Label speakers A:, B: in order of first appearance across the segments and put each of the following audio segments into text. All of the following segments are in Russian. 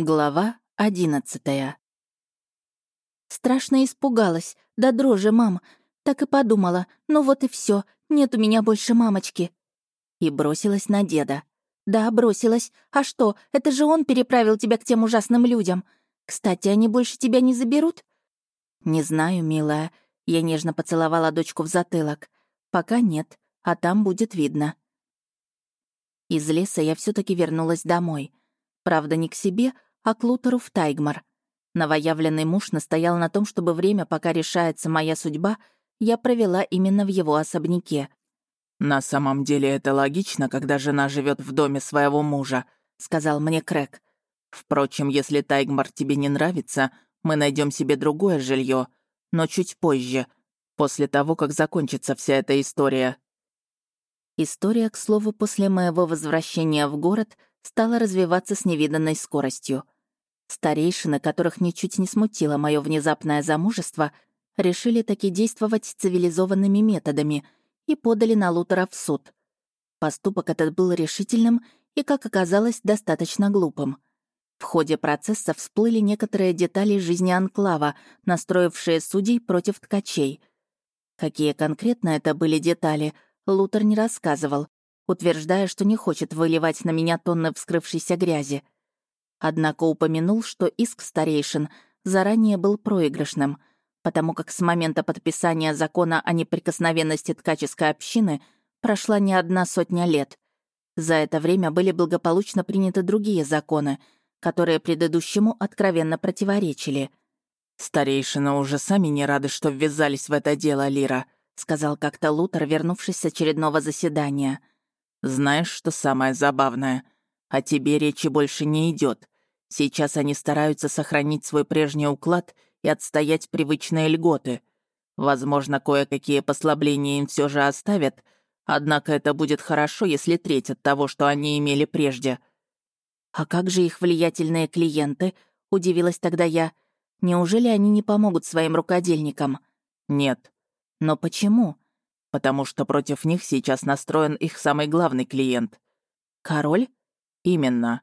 A: Глава одиннадцатая. Страшно испугалась. Да дрожи, мам. Так и подумала. Ну вот и все. Нет у меня больше мамочки. И бросилась на деда. Да, бросилась. А что, это же он переправил тебя к тем ужасным людям. Кстати, они больше тебя не заберут? Не знаю, милая. Я нежно поцеловала дочку в затылок. Пока нет, а там будет видно. Из леса я все таки вернулась домой. Правда, не к себе, а к Лутеру в Тайгмар. Новоявленный муж настоял на том, чтобы время, пока решается моя судьба, я провела именно в его особняке.
B: «На самом деле это логично, когда жена живет в доме своего мужа», — сказал мне Крэк. «Впрочем, если Тайгмар тебе не нравится, мы найдем себе другое жилье, но чуть позже, после того, как закончится вся эта история».
A: История, к слову, после моего возвращения в город стала развиваться с невиданной скоростью. Старейшины, которых ничуть не смутило мое внезапное замужество, решили таки действовать цивилизованными методами и подали на Лутера в суд. Поступок этот был решительным и, как оказалось, достаточно глупым. В ходе процесса всплыли некоторые детали жизни Анклава, настроившие судей против ткачей. Какие конкретно это были детали, Лутер не рассказывал, утверждая, что не хочет выливать на меня тонны вскрывшейся грязи. Однако упомянул, что иск старейшин заранее был проигрышным, потому как с момента подписания закона о неприкосновенности ткаческой общины прошла не одна сотня лет. За это время были благополучно приняты другие законы, которые предыдущему откровенно противоречили.
B: «Старейшины уже сами не рады, что ввязались в это дело, Лира», — сказал как-то Лутер, вернувшись с очередного заседания — знаешь, что самое забавное? О тебе речи больше не идет. Сейчас они стараются сохранить свой прежний уклад и отстоять привычные льготы. Возможно, кое-какие послабления им все же оставят, однако это будет хорошо, если треть от того, что они имели прежде.
A: «А как же их влиятельные клиенты?» — удивилась тогда я. «Неужели они не помогут своим рукодельникам?»
B: «Нет».
A: «Но почему?»
B: Потому что против них сейчас настроен их самый главный клиент.
A: Король?
B: Именно.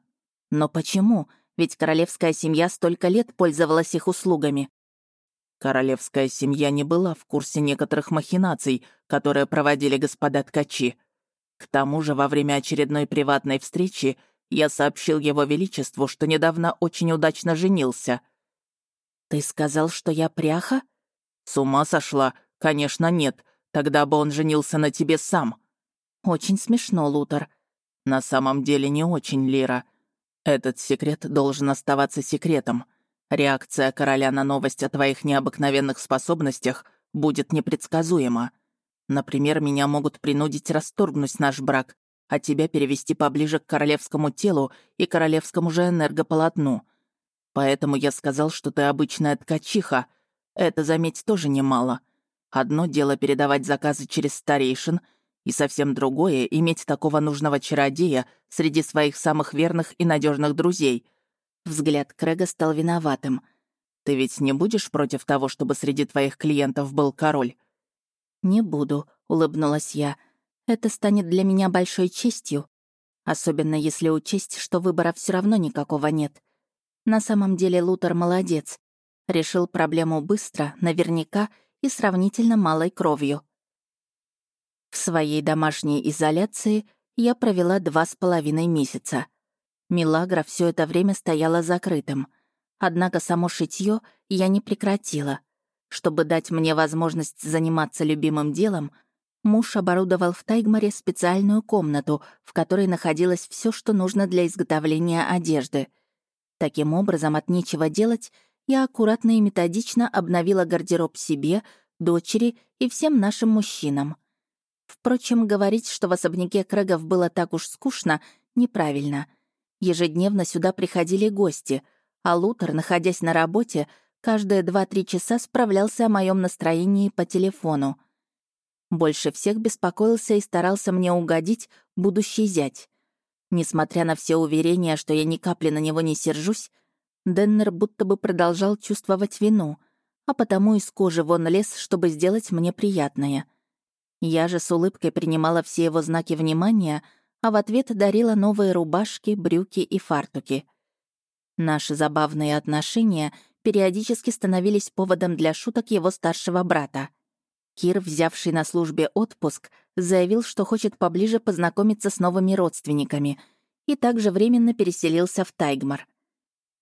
A: Но почему? Ведь королевская семья столько лет пользовалась их услугами.
B: Королевская семья не была в курсе некоторых махинаций, которые проводили господа ткачи. К тому же, во время очередной приватной встречи я сообщил его величеству, что недавно очень удачно женился.
A: «Ты сказал, что я пряха?»
B: «С ума сошла? Конечно, нет. Тогда бы он женился на тебе сам».
A: «Очень смешно, Лутер».
B: «На самом деле не очень, Лира. Этот секрет должен оставаться секретом. Реакция короля на новость о твоих необыкновенных способностях будет непредсказуема. Например, меня могут принудить расторгнуть наш брак, а тебя перевести поближе к королевскому телу и королевскому же энергополотну. Поэтому я сказал, что ты обычная ткачиха. Это, заметь, тоже немало. Одно дело передавать заказы через старейшин, и совсем другое — иметь такого нужного чародея среди своих самых верных и надежных друзей. Взгляд Крэга стал виноватым. «Ты ведь не будешь против того, чтобы среди твоих клиентов был король?»
A: «Не буду», — улыбнулась я. «Это станет для меня большой честью. Особенно если учесть, что выбора все равно никакого нет. На самом деле Лутер молодец. Решил проблему быстро, наверняка — и сравнительно малой кровью. В своей домашней изоляции я провела два с половиной месяца. Милагра все это время стояла закрытым. Однако само шитье я не прекратила. Чтобы дать мне возможность заниматься любимым делом, муж оборудовал в Тайгмаре специальную комнату, в которой находилось все, что нужно для изготовления одежды. Таким образом, от нечего делать я аккуратно и методично обновила гардероб себе, дочери и всем нашим мужчинам. Впрочем, говорить, что в особняке Крэгов было так уж скучно, неправильно. Ежедневно сюда приходили гости, а Лутер, находясь на работе, каждые два-три часа справлялся о моем настроении по телефону. Больше всех беспокоился и старался мне угодить будущий зять. Несмотря на все уверения, что я ни капли на него не сержусь, Деннер будто бы продолжал чувствовать вину, а потому из кожи вон лез, чтобы сделать мне приятное. Я же с улыбкой принимала все его знаки внимания, а в ответ дарила новые рубашки, брюки и фартуки. Наши забавные отношения периодически становились поводом для шуток его старшего брата. Кир, взявший на службе отпуск, заявил, что хочет поближе познакомиться с новыми родственниками и также временно переселился в Тайгмар.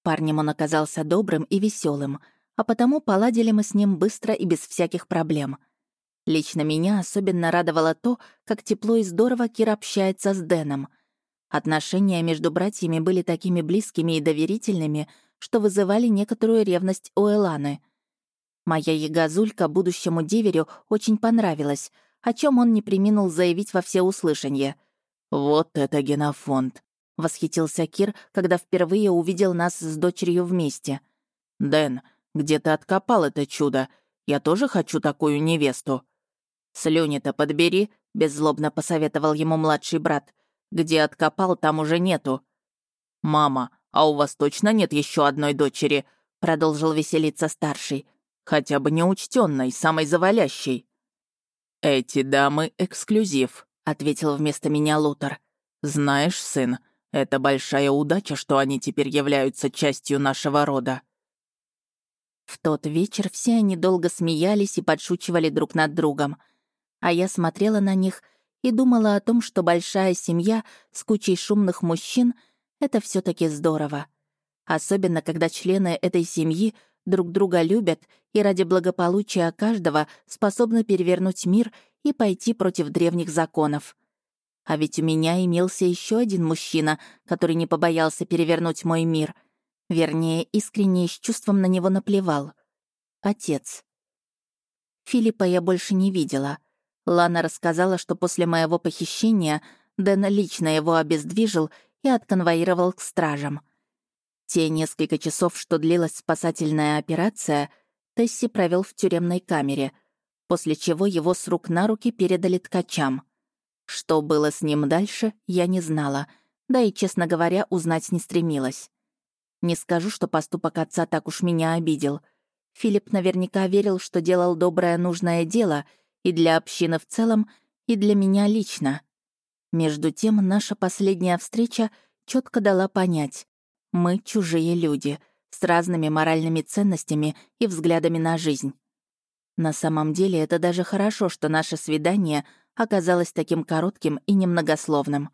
A: Парнем он оказался добрым и веселым, а потому поладили мы с ним быстро и без всяких проблем. Лично меня особенно радовало то, как тепло и здорово Кир общается с Дэном. Отношения между братьями были такими близкими и доверительными, что вызывали некоторую ревность у Эланы. Моя ягозулька будущему деверю очень понравилась, о чем он не приминул заявить во всеуслышание.
B: «Вот это генофонд!
A: — восхитился Кир, когда впервые увидел нас с дочерью вместе.
B: «Дэн, где ты откопал это чудо? Я тоже хочу такую невесту».
A: «Слюни-то подбери», — беззлобно посоветовал ему младший брат. «Где откопал, там уже нету».
B: «Мама, а у вас точно нет еще одной дочери?» — продолжил веселиться старший. «Хотя бы неучтенной, самой завалящей». «Эти дамы — эксклюзив», — ответил вместо меня Лутер. «Знаешь, сын, это большая удача, что они теперь являются частью нашего рода».
A: В тот вечер все они долго смеялись и подшучивали друг над другом. А я смотрела на них и думала о том, что большая семья с кучей шумных мужчин — это все таки здорово. Особенно, когда члены этой семьи друг друга любят и ради благополучия каждого способны перевернуть мир и пойти против древних законов. А ведь у меня имелся еще один мужчина, который не побоялся перевернуть мой мир. Вернее, искренне и с чувством на него наплевал. Отец. Филиппа я больше не видела. Лана рассказала, что после моего похищения Дэн лично его обездвижил и отконвоировал к стражам. Те несколько часов, что длилась спасательная операция, Тесси провел в тюремной камере, после чего его с рук на руки передали ткачам — что было с ним дальше, я не знала, да и, честно говоря, узнать не стремилась. Не скажу, что поступок отца так уж меня обидел. Филипп наверняка верил, что делал доброе нужное дело и для общины в целом, и для меня лично. Между тем, наша последняя встреча четко дала понять. Мы чужие люди, с разными моральными ценностями и взглядами на жизнь. На самом деле это даже хорошо, что наше свидание — оказалось таким коротким и немногословным.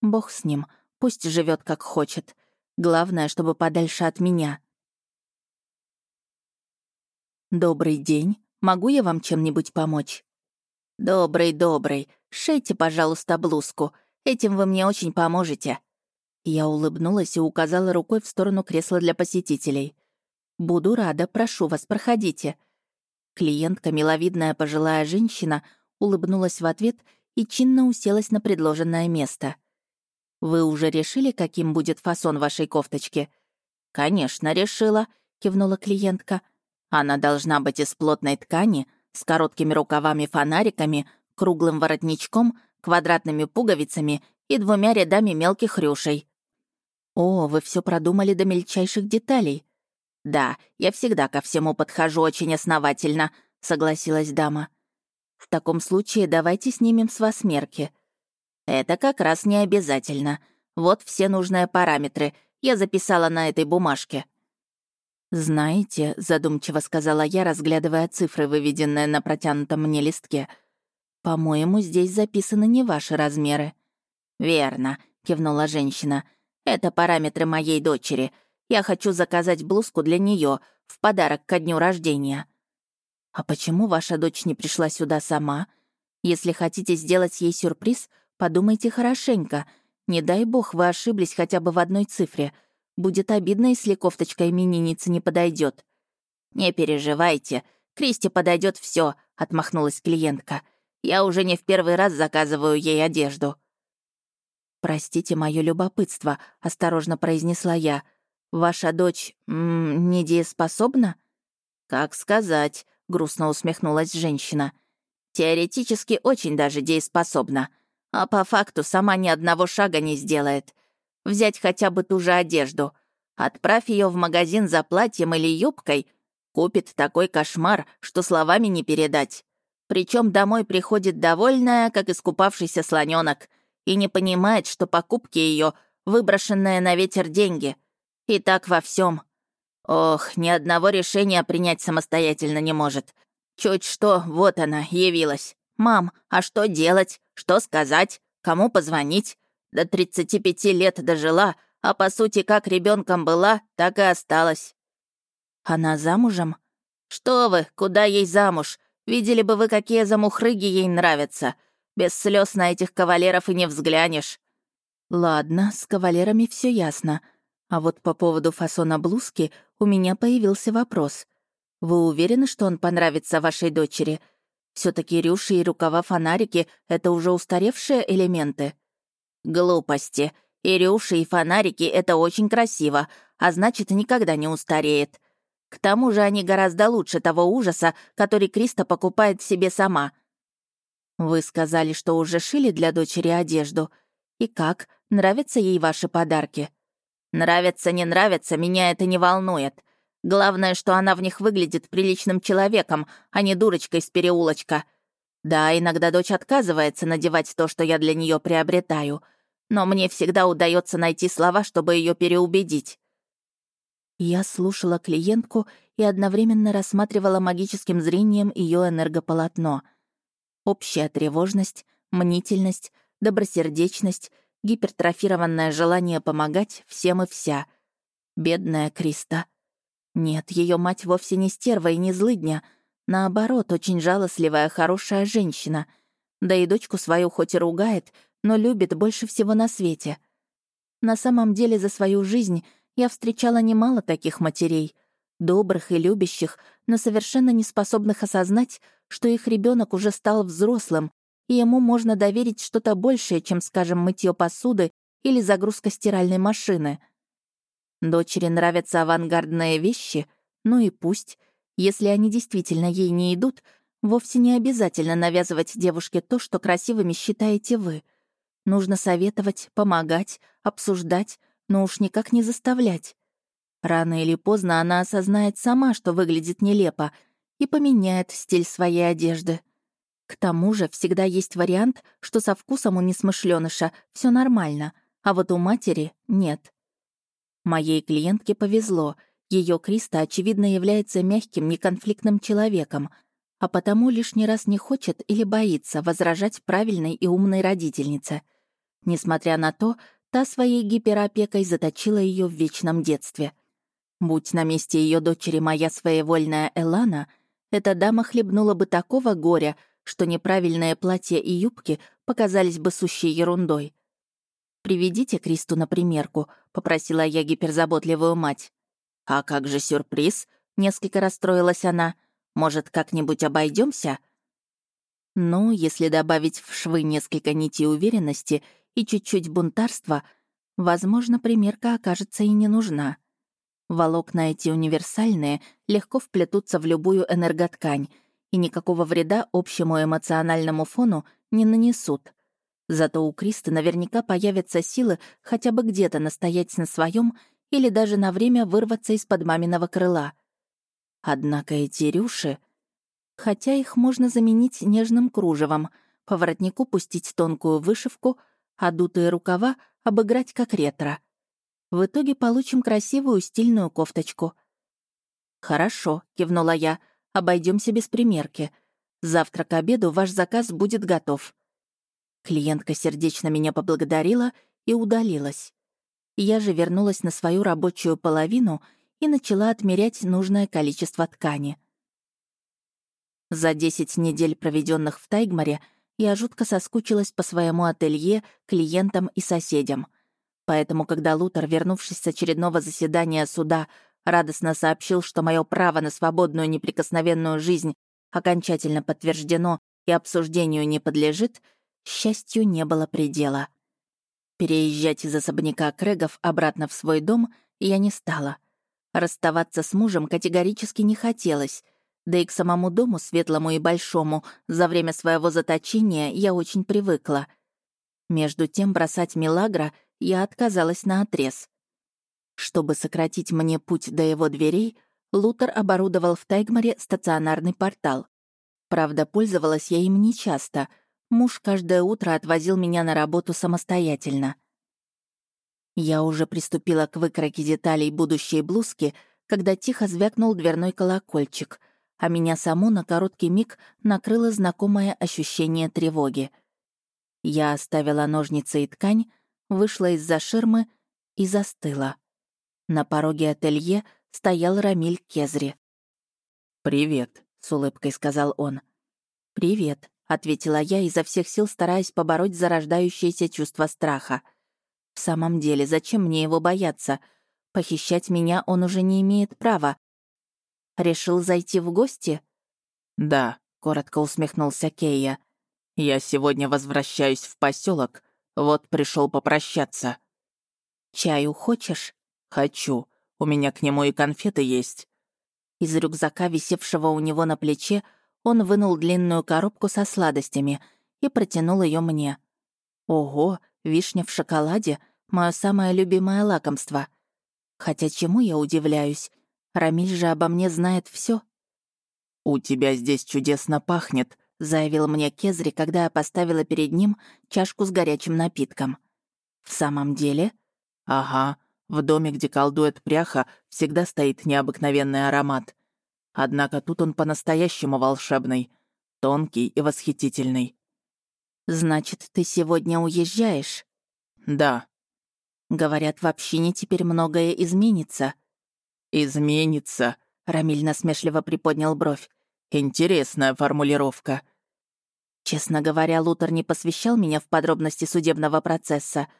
A: Бог с ним, пусть живет как хочет. Главное, чтобы подальше от меня. «Добрый день. Могу я вам чем-нибудь помочь?» «Добрый, добрый. Шейте, пожалуйста, блузку. Этим вы мне очень поможете». Я улыбнулась и указала рукой в сторону кресла для посетителей. «Буду рада, прошу вас, проходите». Клиентка, миловидная пожилая женщина, улыбнулась в ответ и чинно уселась на предложенное место. «Вы уже решили, каким будет фасон вашей кофточки?» «Конечно, решила», — кивнула клиентка. «Она должна быть из плотной ткани, с короткими рукавами-фонариками, круглым воротничком, квадратными пуговицами и двумя рядами мелких рюшей». «О, вы все продумали до мельчайших деталей». «Да, я всегда ко всему подхожу очень основательно», — согласилась дама. В таком случае давайте снимем с вас мерки. Это как раз не обязательно. Вот все нужные параметры. Я записала на этой бумажке. «Знаете», — задумчиво сказала я, разглядывая цифры, выведенные на протянутом мне листке, «по-моему, здесь записаны не ваши размеры». «Верно», — кивнула женщина. «Это параметры моей дочери. Я хочу заказать блузку для нее в подарок ко дню рождения». «А почему ваша дочь не пришла сюда сама? Если хотите сделать ей сюрприз, подумайте хорошенько. Не дай бог вы ошиблись хотя бы в одной цифре. Будет обидно, если кофточка именинницы не подойдет. «Не переживайте, Кристи подойдет все, отмахнулась клиентка. «Я уже не в первый раз заказываю ей одежду». «Простите мое любопытство», — осторожно произнесла я. «Ваша дочь м -м, недееспособна?» «Как сказать», — грустно усмехнулась женщина. «Теоретически очень даже дееспособна, а по факту сама ни одного шага не сделает. Взять хотя бы ту же одежду. Отправь ее в магазин за платьем или юбкой, купит такой кошмар, что словами не передать. Причем домой приходит довольная, как искупавшийся слоненок, и не понимает, что покупки ее выброшенные на ветер деньги. И так во всем. Ох, ни одного решения принять самостоятельно не может. Чуть что, вот она, явилась. «Мам, а что делать? Что сказать? Кому позвонить? До 35 лет дожила, а по сути, как ребенком была, так и осталась». «Она замужем?» «Что вы, куда ей замуж? Видели бы вы, какие замухрыги ей нравятся. Без слез на этих кавалеров и не взглянешь». «Ладно, с кавалерами все ясно. А вот по поводу фасона блузки у меня появился вопрос. Вы уверены, что он понравится вашей дочери? все таки рюши и рукава-фонарики — это уже устаревшие элементы?» «Глупости. И рюши, и фонарики — это очень красиво, а значит, никогда не устареет. К тому же они гораздо лучше того ужаса, который Криста покупает себе сама. Вы сказали, что уже шили для дочери одежду. И как? Нравятся ей ваши подарки? Нравится, не нравится, меня это не волнует. Главное, что она в них выглядит приличным человеком, а не дурочкой с переулочка. Да, иногда дочь отказывается надевать то, что я для нее приобретаю, но мне всегда удается найти слова, чтобы ее переубедить. Я слушала клиентку и одновременно рассматривала магическим зрением ее энергополотно. Общая тревожность, мнительность, добросердечность, гипертрофированное желание помогать всем и вся. Бедная Криста. Нет, ее мать вовсе не стерва и не злыдня. Наоборот, очень жалостливая, хорошая женщина. Да и дочку свою хоть и ругает, но любит больше всего на свете. На самом деле за свою жизнь я встречала немало таких матерей, добрых и любящих, но совершенно не способных осознать, что их ребенок уже стал взрослым, и ему можно доверить что-то большее, чем, скажем, мытье посуды или загрузка стиральной машины. Дочери нравятся авангардные вещи, ну и пусть. Если они действительно ей не идут, вовсе не обязательно навязывать девушке то, что красивыми считаете вы. Нужно советовать, помогать, обсуждать, но уж никак не заставлять. Рано или поздно она осознает сама, что выглядит нелепо, и поменяет стиль своей одежды. К тому же всегда есть вариант, что со вкусом у несмышленыша все нормально, а вот у матери нет. Моей клиентке повезло. Ее Криста, очевидно, является мягким, неконфликтным человеком, а потому лишний раз не хочет или боится возражать правильной и умной родительнице. Несмотря на то, Та своей гиперопекой заточила ее в вечном детстве. Будь на месте ее дочери моя своевольная Элана, эта дама хлебнула бы такого горя, что неправильное платье и юбки показались бы сущей ерундой. «Приведите Кристу на примерку», — попросила я гиперзаботливую мать. «А как же сюрприз?» — несколько расстроилась она. «Может, как-нибудь обойдемся? Ну, если добавить в швы несколько нитей уверенности и чуть-чуть бунтарства, возможно, примерка окажется и не нужна. Волокна эти универсальные легко вплетутся в любую энерготкань и никакого вреда общему эмоциональному фону не нанесут. Зато у Кристы наверняка появятся силы хотя бы где-то настоять на своем или даже на время вырваться из-под маминого крыла. Однако эти рюши... Хотя их можно заменить нежным кружевом, по воротнику пустить тонкую вышивку — а дутые рукава обыграть как ретро. В итоге получим красивую стильную кофточку. «Хорошо», — кивнула я, — обойдемся без примерки. Завтра к обеду ваш заказ будет готов». Клиентка сердечно меня поблагодарила и удалилась. Я же вернулась на свою рабочую половину и начала отмерять нужное количество ткани. За 10 недель, проведенных в Тайгмаре, я жутко соскучилась по своему ателье, клиентам и соседям. Поэтому, когда Лутер, вернувшись с очередного заседания суда, радостно сообщил, что мое право на свободную неприкосновенную жизнь окончательно подтверждено и обсуждению не подлежит, счастью не было предела. Переезжать из особняка Крэгов обратно в свой дом я не стала. Расставаться с мужем категорически не хотелось — да и к самому дому, светлому и большому, за время своего заточения я очень привыкла. Между тем бросать Милагра я отказалась на отрез. Чтобы сократить мне путь до его дверей, Лутер оборудовал в Тайгмаре стационарный портал. Правда, пользовалась я им нечасто. Муж каждое утро отвозил меня на работу самостоятельно. Я уже приступила к выкройке деталей будущей блузки, когда тихо звякнул дверной колокольчик, а меня саму на короткий миг накрыло знакомое ощущение тревоги. Я оставила ножницы и ткань, вышла из-за ширмы и застыла. На пороге ателье стоял Рамиль Кезри.
B: «Привет», — с улыбкой сказал он.
A: «Привет», — ответила я, изо всех сил стараясь побороть зарождающееся чувство страха. «В самом деле, зачем мне его бояться? Похищать меня он уже не имеет права. Решил зайти в гости?»
B: «Да», — коротко усмехнулся Кейя. «Я сегодня возвращаюсь в поселок, вот пришел попрощаться».
A: «Чаю хочешь?»
B: «Хочу. У меня к нему и конфеты есть».
A: Из рюкзака, висевшего у него на плече, он вынул длинную коробку со сладостями и протянул ее мне. Ого, вишня в шоколаде — мое самое любимое лакомство. Хотя чему я удивляюсь? Рамиль же обо мне знает все.
B: «У тебя здесь чудесно пахнет», — заявил мне Кезри, когда я поставила перед ним чашку с горячим напитком.
A: «В самом деле?»
B: «Ага. В доме, где колдует пряха, всегда стоит необыкновенный аромат. Однако тут он по-настоящему волшебный, тонкий и восхитительный.
A: «Значит, ты сегодня уезжаешь?»
B: «Да».
A: «Говорят, в общине теперь многое изменится».
B: «Изменится», — Рамиль насмешливо приподнял бровь. «Интересная формулировка».
A: Честно говоря, Лутер не посвящал меня в подробности судебного процесса —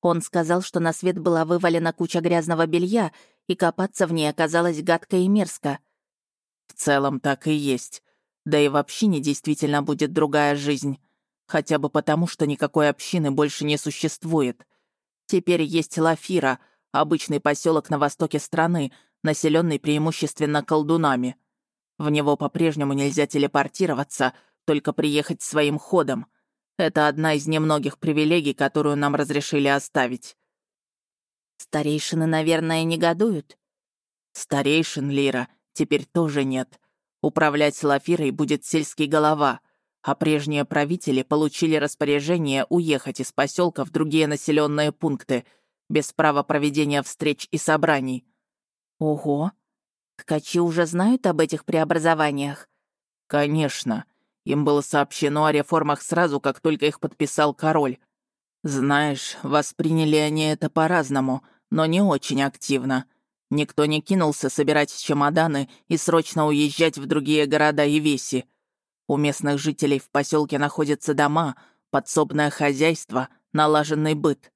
A: он сказал, что на свет была вывалена куча грязного белья, и копаться в ней оказалось гадко и мерзко.
B: «В целом так и есть. Да и в общине действительно будет другая жизнь. Хотя бы потому, что никакой общины больше не существует. Теперь есть Лафира, обычный поселок на востоке страны, населенный преимущественно колдунами. В него по-прежнему нельзя телепортироваться, только приехать своим ходом — это одна из немногих привилегий, которую нам разрешили оставить.
A: Старейшины, наверное, негодуют.
B: Старейшин, Лира, теперь тоже нет. Управлять Лафирой будет сельский голова, а прежние правители получили распоряжение уехать из поселка в другие населенные пункты, без права проведения встреч и собраний.
A: Ого! Ткачи уже знают об этих преобразованиях?
B: Конечно. Им было сообщено о реформах сразу, как только их подписал король. Знаешь, восприняли они это по-разному, но не очень активно. Никто не кинулся собирать чемоданы и срочно уезжать в другие города и веси. У местных жителей в поселке находятся дома, подсобное хозяйство, налаженный быт.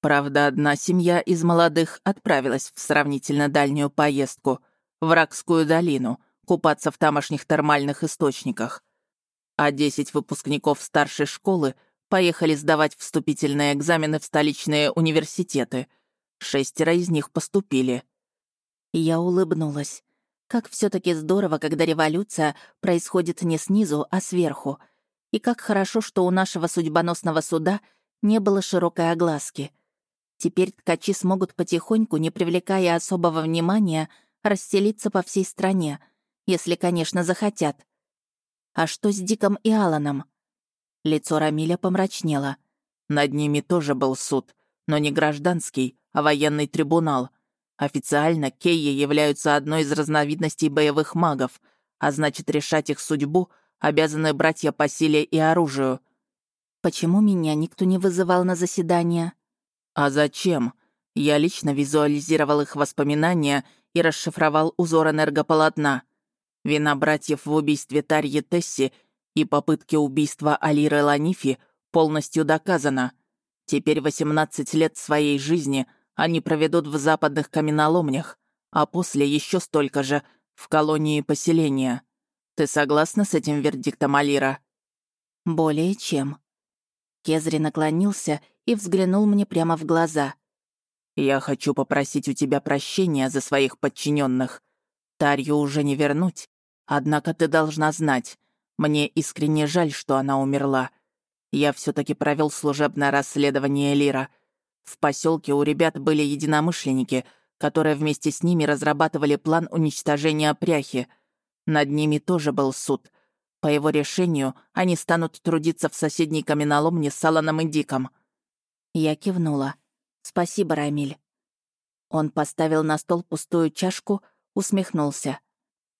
B: Правда, одна семья из молодых отправилась в сравнительно дальнюю поездку — в Ракскую долину, купаться в тамошних термальных источниках а 10 выпускников старшей школы поехали сдавать вступительные экзамены в столичные университеты. Шестеро из них поступили.
A: Я улыбнулась. Как все таки здорово, когда революция происходит не снизу, а сверху. И как хорошо, что у нашего судьбоносного суда не было широкой огласки. Теперь ткачи смогут потихоньку, не привлекая особого внимания, расселиться по всей стране, если, конечно, захотят. А что с Диком и Аланом? Лицо Рамиля помрачнело.
B: Над ними тоже был суд, но не гражданский, а военный трибунал. Официально Кейи являются одной из разновидностей боевых магов, а значит, решать их судьбу обязаны братья по силе и оружию.
A: Почему меня никто не вызывал на заседание?
B: А зачем? Я лично визуализировал их воспоминания и расшифровал узор энергополотна. Вина братьев в убийстве Тарьи Тесси и попытке убийства Алиры Ланифи полностью доказана. Теперь 18 лет своей жизни они проведут в западных каменоломнях, а после еще столько же в колонии поселения. Ты согласна с этим вердиктом, Алира?
A: Более чем. Кезри наклонился и взглянул мне прямо в глаза.
B: «Я хочу попросить у тебя прощения за своих подчиненных. Тарью уже не вернуть, Однако ты должна знать, мне искренне жаль, что она умерла. Я все таки провел служебное расследование Лира. В поселке у ребят были единомышленники, которые вместе с ними разрабатывали план уничтожения пряхи. Над ними тоже был суд. По его решению они станут трудиться в соседней каменоломне с Аланом и Диком.
A: Я кивнула. «Спасибо, Рамиль». Он поставил на стол пустую чашку, усмехнулся.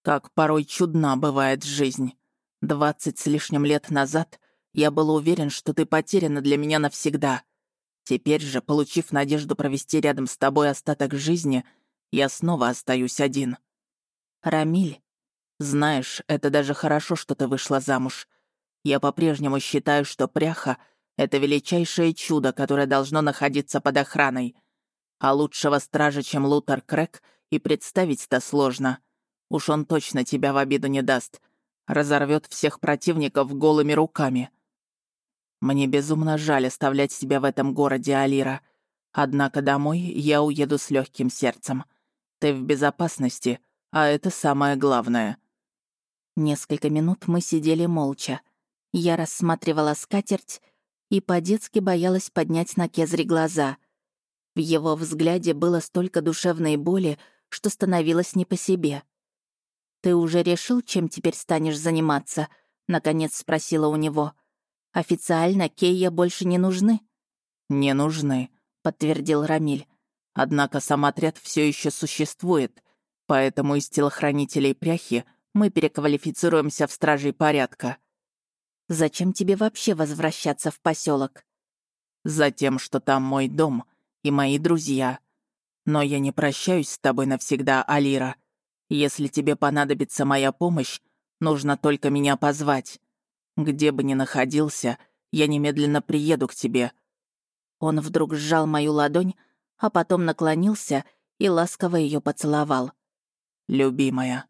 B: «Как порой чудна бывает жизнь. Двадцать с лишним лет назад я был уверен, что ты потеряна для меня навсегда. Теперь же, получив надежду провести рядом с тобой остаток жизни, я снова остаюсь один».
A: «Рамиль».
B: «Знаешь, это даже хорошо, что ты вышла замуж. Я по-прежнему считаю, что пряха — это величайшее чудо, которое должно находиться под охраной. А лучшего стража, чем Лутер Крэк, и представить-то сложно. Уж он точно тебя в обиду не даст. Разорвет всех противников голыми руками. Мне безумно жаль оставлять тебя в этом городе, Алира. Однако домой я уеду с легким сердцем. Ты в безопасности, а это самое главное.
A: Несколько минут мы сидели молча. Я рассматривала скатерть и по-детски боялась поднять на Кезри глаза. В его взгляде было столько душевной боли, что становилось не по себе. «Ты уже решил, чем теперь станешь заниматься?» — наконец спросила у него. «Официально Кейя больше не нужны?»
B: «Не нужны», — подтвердил Рамиль. «Однако сам отряд все еще существует, поэтому из телохранителей пряхи мы переквалифицируемся в стражей порядка.
A: Зачем тебе вообще возвращаться в поселок?
B: Затем, что там мой дом и мои друзья. Но я не прощаюсь с тобой навсегда, Алира. Если тебе понадобится моя помощь, нужно только меня позвать. Где бы ни находился, я немедленно приеду к тебе».
A: Он вдруг сжал мою ладонь, а потом наклонился и ласково ее поцеловал.
B: «Любимая,